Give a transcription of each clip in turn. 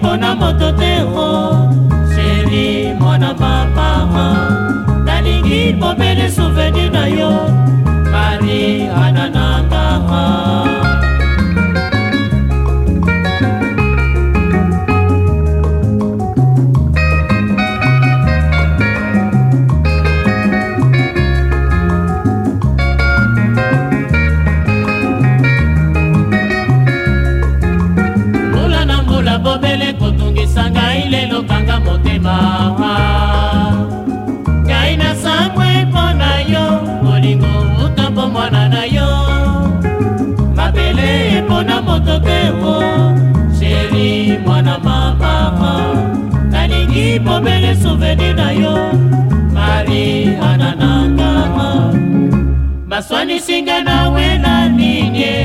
mpo na moto te o oh. mama ngai nasambwe mpo na yo molingo uta mpo mwana na yo mabele mpo na moto pepo sheri mwana mamama nalingi pomele souveni na yo mari ananangama baswanisinga na wela ninye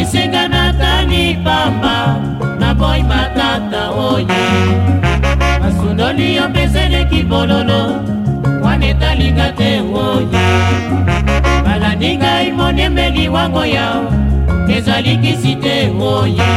esenga natani pamba naboyi batata oye basundoli yo mpezeleki bololo wana etalinga te oye balandi ngai monembeli wango yao ezali kisi te oye